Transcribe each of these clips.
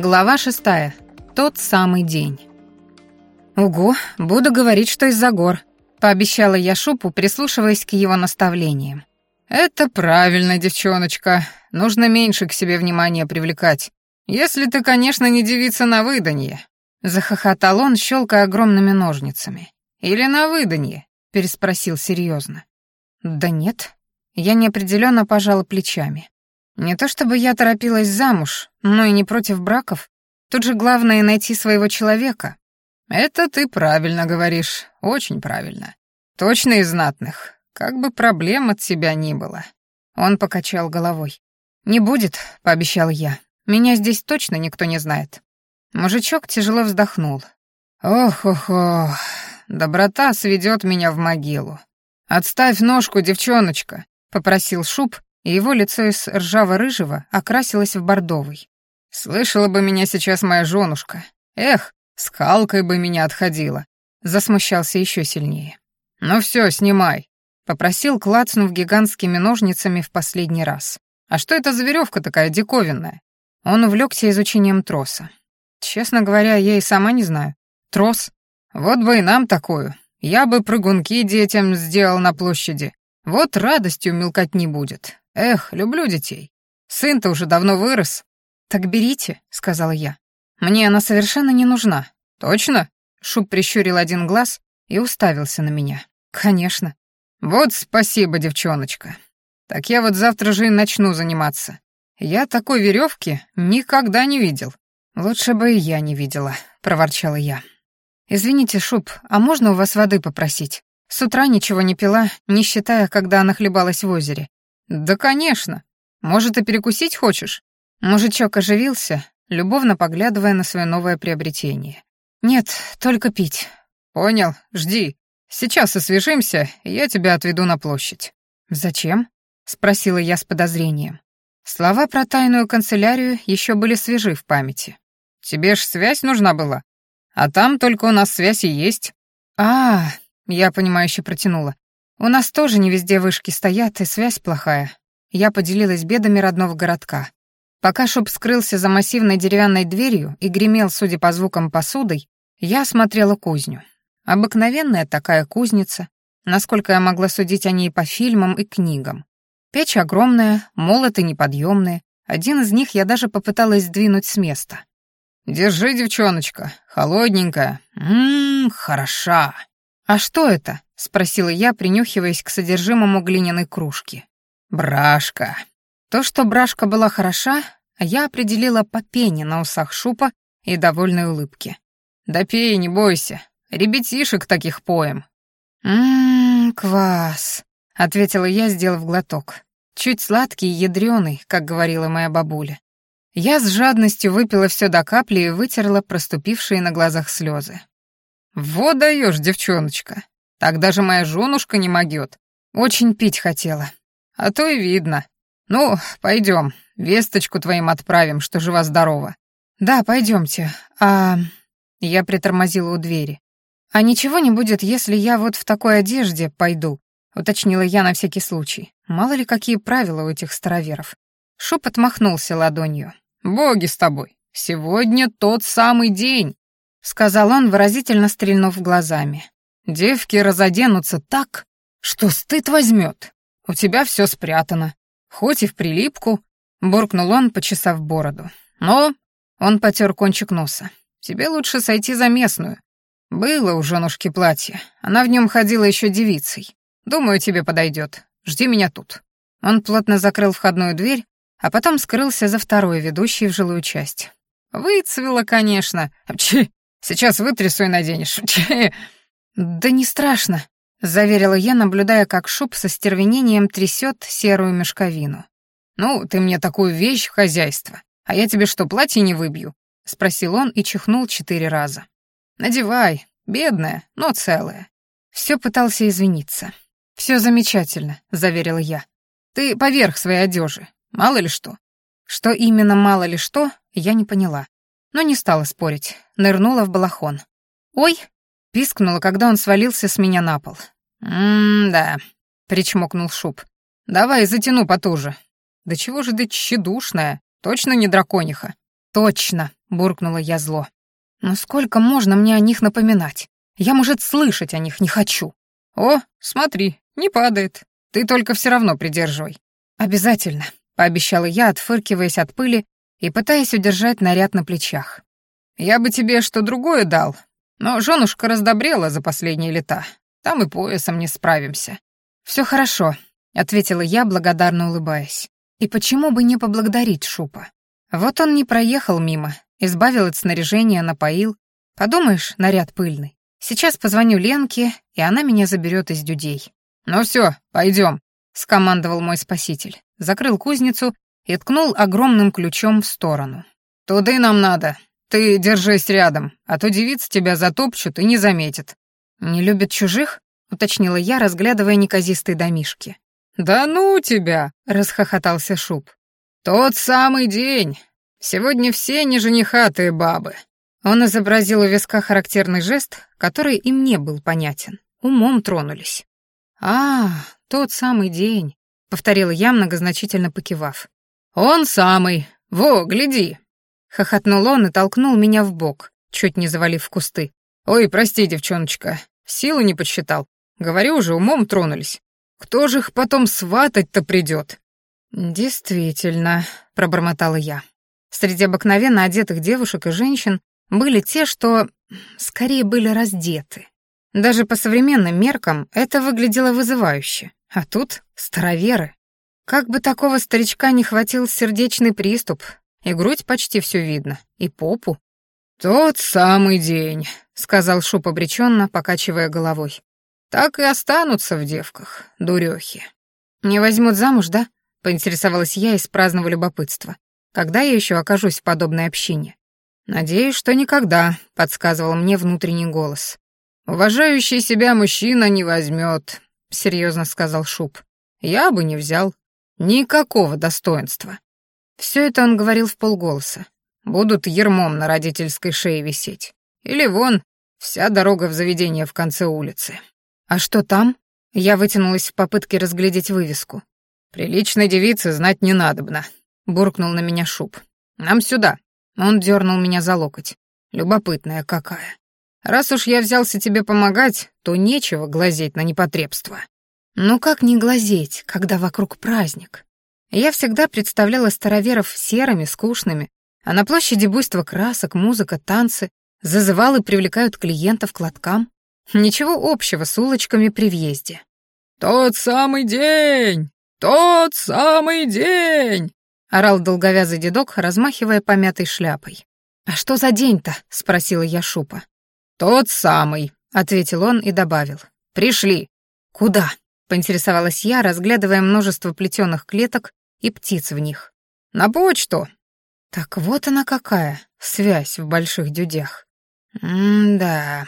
Глава шестая. Тот самый день. «Угу, буду говорить, что из-за гор», — пообещала я Шупу, прислушиваясь к его наставлениям. «Это правильно, девчоночка. Нужно меньше к себе внимания привлекать. Если ты, конечно, не девица на выданье», — захохотал он, щелкая огромными ножницами. «Или на выданье?» — переспросил серьезно. «Да нет». Я неопределенно пожала плечами. Не то чтобы я торопилась замуж, но и не против браков. Тут же главное найти своего человека. Это ты правильно говоришь, очень правильно. Точно из знатных, как бы проблем от себя ни было. Он покачал головой. «Не будет», — пообещал я. «Меня здесь точно никто не знает». Мужичок тяжело вздохнул. «Ох-ох-ох, доброта сведет меня в могилу. Отставь ножку, девчоночка», — попросил Шуб, и его лицо из ржаво-рыжего окрасилось в бордовый. «Слышала бы меня сейчас моя женушка. Эх, с Халкой бы меня отходила». Засмущался еще сильнее. «Ну все, снимай», — попросил, клацнув гигантскими ножницами в последний раз. «А что это за веревка такая диковинная?» Он увлекся изучением троса. «Честно говоря, я и сама не знаю. Трос? Вот бы и нам такую. Я бы прыгунки детям сделал на площади. Вот радостью мелкать не будет. Эх, люблю детей. Сын-то уже давно вырос. Так берите, сказала я. Мне она совершенно не нужна. Точно? Шуб прищурил один глаз и уставился на меня. Конечно. Вот спасибо, девчоночка. Так я вот завтра же и начну заниматься. Я такой веревки никогда не видел. Лучше бы и я не видела, проворчала я. Извините, Шуб, а можно у вас воды попросить? С утра ничего не пила, не считая, когда она хлебалась в озере. «Да, конечно. Может, и перекусить хочешь?» Мужичок оживился, любовно поглядывая на свое новое приобретение. «Нет, только пить». «Понял, жди. Сейчас освежимся, и я тебя отведу на площадь». «Зачем?» — спросила я с подозрением. Слова про тайную канцелярию еще были свежи в памяти. «Тебе ж связь нужна была. А там только у нас связь и есть». «А, -а я понимающе протянула. У нас тоже не везде вышки стоят, и связь плохая. Я поделилась бедами родного городка. Пока Шуб скрылся за массивной деревянной дверью и гремел, судя по звукам, посудой, я осмотрела кузню. Обыкновенная такая кузница, насколько я могла судить о ней по фильмам и книгам. Печь огромная, молоты неподъемные. Один из них я даже попыталась сдвинуть с места. «Держи, девчоночка, холодненькая. Ммм, хороша». «А что это?» — спросила я, принюхиваясь к содержимому глиняной кружки. «Брашка». То, что брашка была хороша, я определила по пене на усах шупа и довольной улыбке. «Да пей, не бойся. Ребятишек таких поем». «Ммм, квас», — ответила я, сделав глоток. Чуть сладкий и ядрёный, как говорила моя бабуля. Я с жадностью выпила все до капли и вытерла проступившие на глазах слезы. «Вот даешь, девчоночка. Так даже моя женушка не могет. Очень пить хотела. А то и видно. Ну, пойдем, весточку твоим отправим, что жива-здорова. Да, пойдемте. А... Я притормозила у двери. А ничего не будет, если я вот в такой одежде пойду, уточнила я на всякий случай. Мало ли какие правила у этих староверов. Шуп отмахнулся ладонью. «Боги с тобой! Сегодня тот самый день!» — сказал он, выразительно стрельнув глазами. Девки разоденутся так, что стыд возьмет. У тебя все спрятано. Хоть и в прилипку, буркнул он, почесав бороду. Но он потер кончик носа. Тебе лучше сойти за местную. Было у женушки платье. Она в нем ходила еще девицей. Думаю, тебе подойдет. Жди меня тут. Он плотно закрыл входную дверь, а потом скрылся за второй, ведущей в жилую часть. Выцвела, конечно. Чи, сейчас вытрясу и наденешь. Чи. «Да не страшно», — заверила я, наблюдая, как шуб со стервенением трясет серую мешковину. «Ну, ты мне такую вещь в хозяйство, а я тебе что, платье не выбью?» — спросил он и чихнул четыре раза. «Надевай, бедная, но целая». Все пытался извиниться. Все замечательно», — заверила я. «Ты поверх своей одежи, мало ли что». Что именно мало ли что, я не поняла. Но не стала спорить, нырнула в балахон. «Ой!» Пискнула, когда он свалился с меня на пол. «М-да», — причмокнул Шуб. «Давай затяну потуже». «Да чего же ты тщедушная? Точно не дракониха?» «Точно», — буркнула я зло. «Но сколько можно мне о них напоминать? Я, может, слышать о них не хочу». «О, смотри, не падает. Ты только все равно придерживай». «Обязательно», — пообещала я, отфыркиваясь от пыли и пытаясь удержать наряд на плечах. «Я бы тебе что другое дал, но женушка раздобрела за последние лета. Там и поясом не справимся». «Все хорошо», — ответила я, благодарно улыбаясь. «И почему бы не поблагодарить Шупа? Вот он не проехал мимо, избавил от снаряжения, напоил. Подумаешь, наряд пыльный. Сейчас позвоню Ленке, и она меня заберет из дюдей». «Ну все, пойдем», — скомандовал мой спаситель. Закрыл кузницу и ткнул огромным ключом в сторону. «Туды нам надо. Ты держись рядом, а то девица тебя затопчут и не заметит». «Не любит чужих?» — уточнила я, разглядывая неказистые домишки. «Да ну тебя!» — расхохотался Шуб. «Тот самый день. Сегодня все неженихатые бабы». Он изобразил у виска характерный жест, который и мне был понятен. Умом тронулись. «А, тот самый день», — повторила я, многозначительно покивав. «Он самый. Во, гляди!» Хохотнул он и толкнул меня в бок, чуть не завалив в кусты. «Ой, прости, девчоночка, силу не подсчитал. Говорю уже, умом тронулись. Кто же их потом сватать-то придет?» «Действительно», — пробормотала я. Среди обыкновенно одетых девушек и женщин были те, что скорее были раздеты. Даже по современным меркам это выглядело вызывающе. А тут староверы. Как бы такого старичка не хватил сердечный приступ, и грудь почти все видно, и попу. «Тот самый день», — сказал Шуп обреченно, покачивая головой. «Так и останутся в девках, дурехи». «Не возьмут замуж, да?» — поинтересовалась я из праздного любопытства. «Когда я еще окажусь в подобной общине?» «Надеюсь, что никогда», — подсказывал мне внутренний голос. «Уважающий себя мужчина не возьмет», — серьезно сказал Шуб. «Я бы не взял. Никакого достоинства». Все это он говорил в полголоса. Будут ермом на родительской шее висеть. Или вон, вся дорога в заведение в конце улицы. А что там? Я вытянулась в попытке разглядеть вывеску. Приличной девице знать не надобно, буркнул на меня Шуб. Нам сюда. Он дернул меня за локоть. Любопытная какая. Раз уж я взялся тебе помогать, то нечего глазеть на непотребство. Ну как не глазеть, когда вокруг праздник? Я всегда представляла староверов серыми, скучными, а на площади буйство красок, музыка, танцы, зазывалы привлекают клиентов к лоткам. Ничего общего с улочками при въезде. «Тот самый день! Тот самый день!» — орал долговязый дедок, размахивая помятой шляпой. «А что за день-то?» — спросила я Шупа. «Тот самый», — ответил он и добавил. «Пришли». «Куда?» — поинтересовалась я, разглядывая множество плетеных клеток и птиц в них. «На почту!» Так вот она какая, связь в больших дюдях. «М-да...»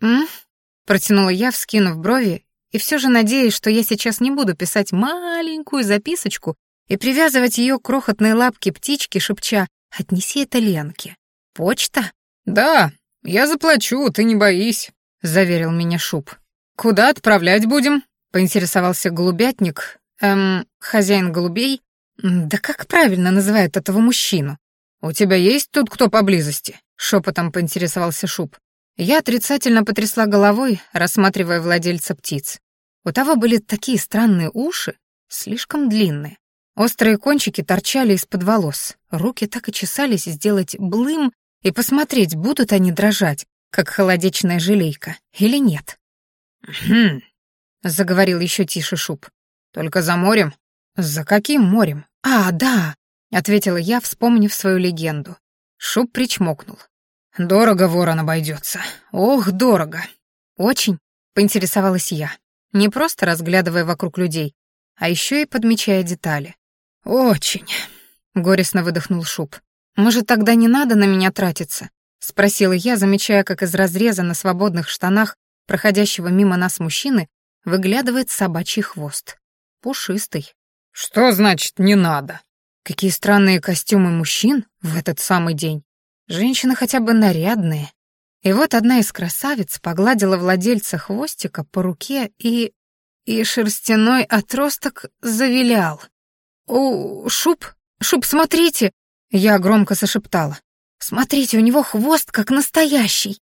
«М?» — протянула я, вскинув брови, и все же надеясь, что я сейчас не буду писать маленькую записочку и привязывать ее к крохотной лапке птички, шепча «Отнеси это Ленке». «Почта?» «Да, я заплачу, ты не боись», — заверил меня Шуб. «Куда отправлять будем?» — поинтересовался голубятник, Эм, хозяин голубей? Да как правильно называют этого мужчину? У тебя есть тут кто поблизости? Шепотом поинтересовался Шуб. Я отрицательно потрясла головой, рассматривая владельца птиц. У того были такие странные уши, слишком длинные. Острые кончики торчали из-под волос, руки так и чесались сделать блым и посмотреть, будут они дрожать, как холодечная желейка, или нет. «Хм», — заговорил еще тише Шуб. Только за морем? За каким морем? А, да, ответила я, вспомнив свою легенду. Шуб причмокнул. Дорого ворон обойдется. Ох, дорого. Очень, поинтересовалась я, не просто разглядывая вокруг людей, а еще и подмечая детали. Очень, горестно выдохнул Шуб. Может, тогда не надо на меня тратиться? спросила я, замечая, как из разреза на свободных штанах проходящего мимо нас мужчины выглядывает собачий хвост пушистый. «Что значит «не надо»?» Какие странные костюмы мужчин в этот самый день. Женщины хотя бы нарядные. И вот одна из красавиц погладила владельца хвостика по руке и... И шерстяной отросток завилял. «О, Шуб, Шуб, смотрите!» Я громко зашептала. Смотрите, у него хвост как настоящий!»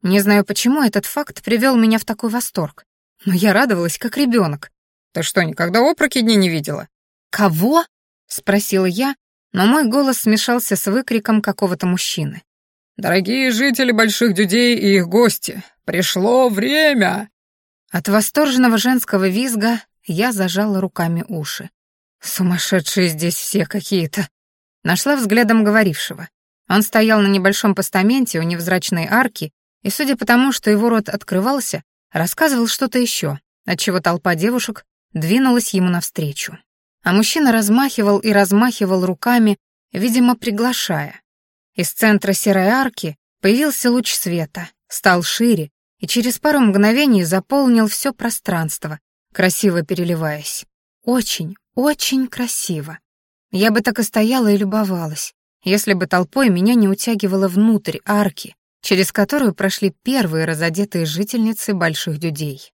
Не знаю, почему этот факт привел меня в такой восторг, но я радовалась, как ребенок. «Ты что, никогда опрокидни не видела?» «Кого?» — спросила я, но мой голос смешался с выкриком какого-то мужчины. «Дорогие жители Больших Дюдей и их гости, пришло время!» От восторженного женского визга я зажала руками уши. Сумасшедшие здесь все какие-то. Нашла взглядом говорившего. Он стоял на небольшом постаменте у невзрачной арки, и, судя по тому, что его рот открывался, рассказывал что-то еще, отчего толпа девушек двинулась ему навстречу. А мужчина размахивал и размахивал руками, видимо, приглашая. Из центра серой арки появился луч света, стал шире и через пару мгновений заполнил все пространство, красиво переливаясь. Очень, очень красиво. Я бы так и стояла и любовалась, если бы толпой меня не утягивало внутрь арки, через которую прошли первые разодетые жительницы больших дюдей.